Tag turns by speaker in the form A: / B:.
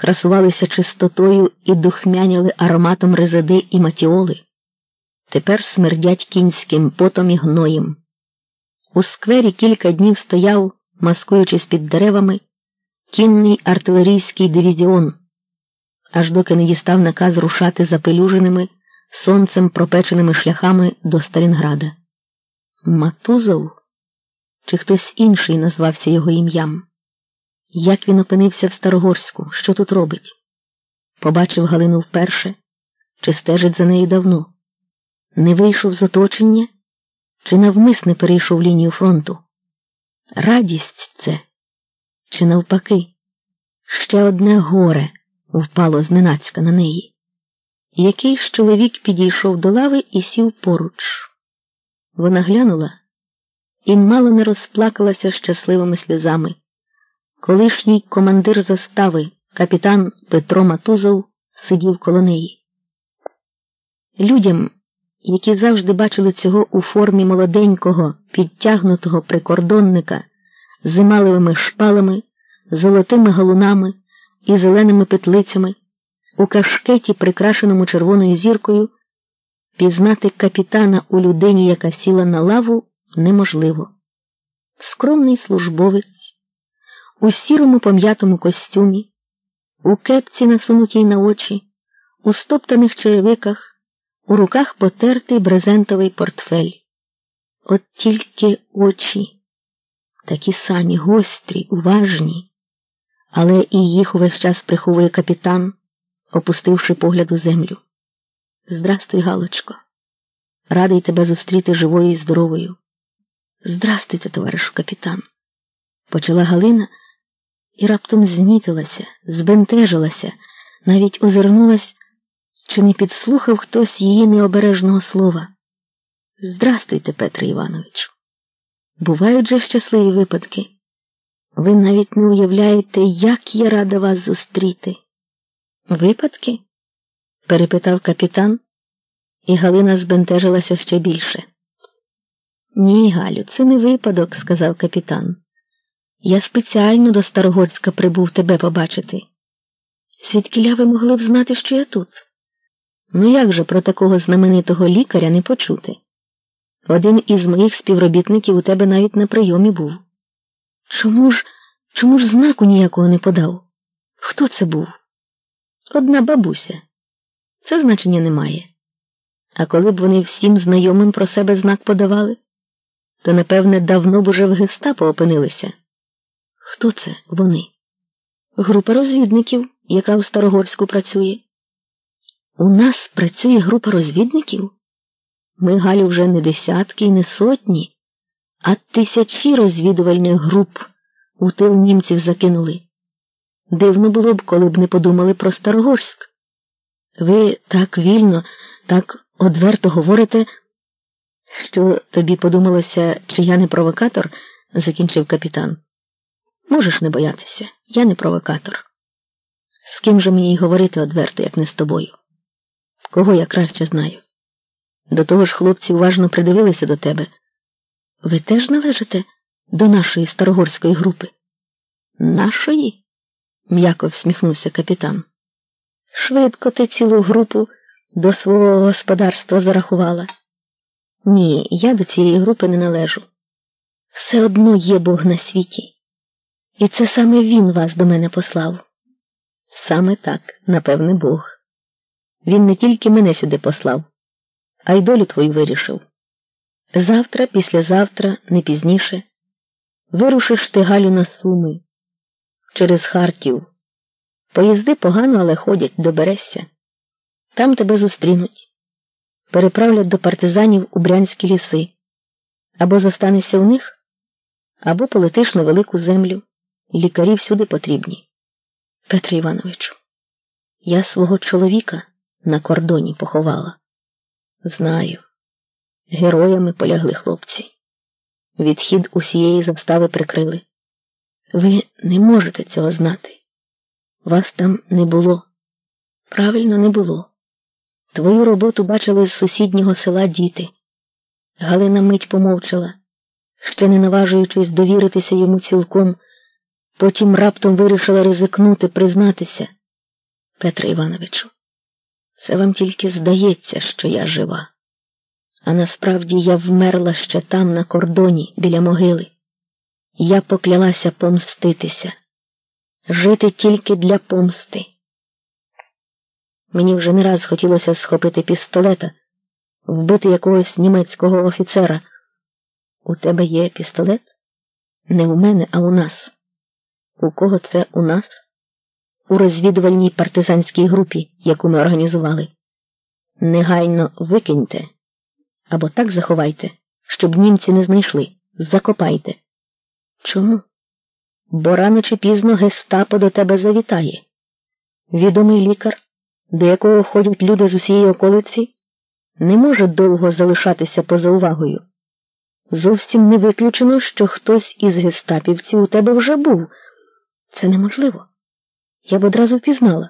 A: красувалися чистотою і духмяняли ароматом резиди і матіоли, тепер смердять кінським потом і гноєм. У сквері кілька днів стояв, маскуючись під деревами, кінний артилерійський дивізіон, аж доки не дістав наказ рушати запелюженими, сонцем пропеченими шляхами до Сталінграда. Матузов чи хтось інший назвався його ім'ям? Як він опинився в Старогорську, що тут робить? Побачив Галину вперше, чи стежить за нею давно, не вийшов з оточення, чи навмисне перейшов лінію фронту? Радість це, чи навпаки, ще одне горе впало зненацька на неї. Якийсь чоловік підійшов до лави і сів поруч. Вона глянула і мало не розплакалася щасливими сльозами. Колишній командир застави, капітан Петро Матузов, сидів коло неї. Людям, які завжди бачили цього у формі молоденького, підтягнутого прикордонника з емалевими шпалами, золотими галунами і зеленими петлицями, у кашкеті, прикрашеному червоною зіркою, пізнати капітана у людині, яка сіла на лаву, неможливо. Скромний службовець, у сірому пом'ятому костюмі, у кепці, насунутій на очі, у стоптаних черевиках, у руках потертий брезентовий портфель. От тільки очі, такі самі гострі, уважні, але і їх увесь час приховує капітан, опустивши погляд у землю. Здрастуй, Галочко, радий тебе зустріти живою і здоровою. Здрастуйте, товаришу капітан, почала Галина і раптом знітилася, збентежилася, навіть озирнулась, чи не підслухав хтось її необережного слова. Здрастуйте, Петре Івановичу. Бувають же щасливі випадки. Ви навіть не уявляєте, як я рада вас зустріти. Випадки? перепитав капітан, і Галина збентежилася ще більше. Ні, Галю, це не випадок, сказав капітан. Я спеціально до Старогорська прибув тебе побачити. Звідкіля ви могли б знати, що я тут? Ну як же про такого знаменитого лікаря не почути? Один із моїх співробітників у тебе навіть на прийомі був. Чому ж, чому ж знаку ніякого не подав? Хто це був? Одна бабуся. Це значення немає. А коли б вони всім знайомим про себе знак подавали, то, напевне, давно б уже в гестапо опинилися. Хто це вони? Група розвідників, яка у Старогорську працює. У нас працює група розвідників? Ми, Галю, вже не десятки і не сотні, а тисячі розвідувальних груп у тил німців закинули. Дивно було б, коли б не подумали про Старогорськ. Ви так вільно, так одверто говорите, що тобі подумалося, чи я не провокатор, закінчив капітан. Можеш не боятися, я не провокатор. З ким же мені й говорити одверто, як не з тобою? Кого я краще знаю? До того ж хлопці уважно придивилися до тебе. Ви теж належите до нашої старогорської групи? Нашої? м'яко всміхнувся капітан. Швидко ти цілу групу до свого господарства зарахувала. Ні, я до цієї групи не належу. Все одно є Бог на світі. І це саме він вас до мене послав. Саме так, напевне, Бог. Він не тільки мене сюди послав, а й долю твою вирішив. Завтра, післязавтра, не пізніше, вирушиш ти Галю на суми через Харків. Поїзди погано, але ходять, доберешся. Там тебе зустрінуть, переправлять до партизанів у брянські ліси. Або зостанешся у них, або полетиш на велику землю. Лікарі всюди потрібні. Петре Івановичу, я свого чоловіка на кордоні поховала. Знаю, героями полягли хлопці. Відхід усієї застави прикрили. Ви не можете цього знати. Вас там не було. Правильно не було. Твою роботу бачили з сусіднього села діти. Галина мить помовчала, ще не наважуючись довіритися йому цілком, потім раптом вирішила ризикнути, признатися. Петро Івановичу, це вам тільки здається, що я жива. А насправді я вмерла ще там, на кордоні, біля могили. Я поклялася помститися, жити тільки для помсти. Мені вже не раз хотілося схопити пістолета, вбити якогось німецького офіцера. У тебе є пістолет? Не у мене, а у нас. У кого це у нас? У розвідувальній партизанській групі, яку ми організували. Негайно викиньте або так заховайте, щоб німці не знайшли. Закопайте. Чому? Бо рано чи пізно гестапо до тебе завітає. Відомий лікар, до якого ходять люди з усієї околиці, не може довго залишатися поза увагою. Зовсім не виключено, що хтось із гестапівців у тебе вже був. Це неможливо. Я б одразу впізнала.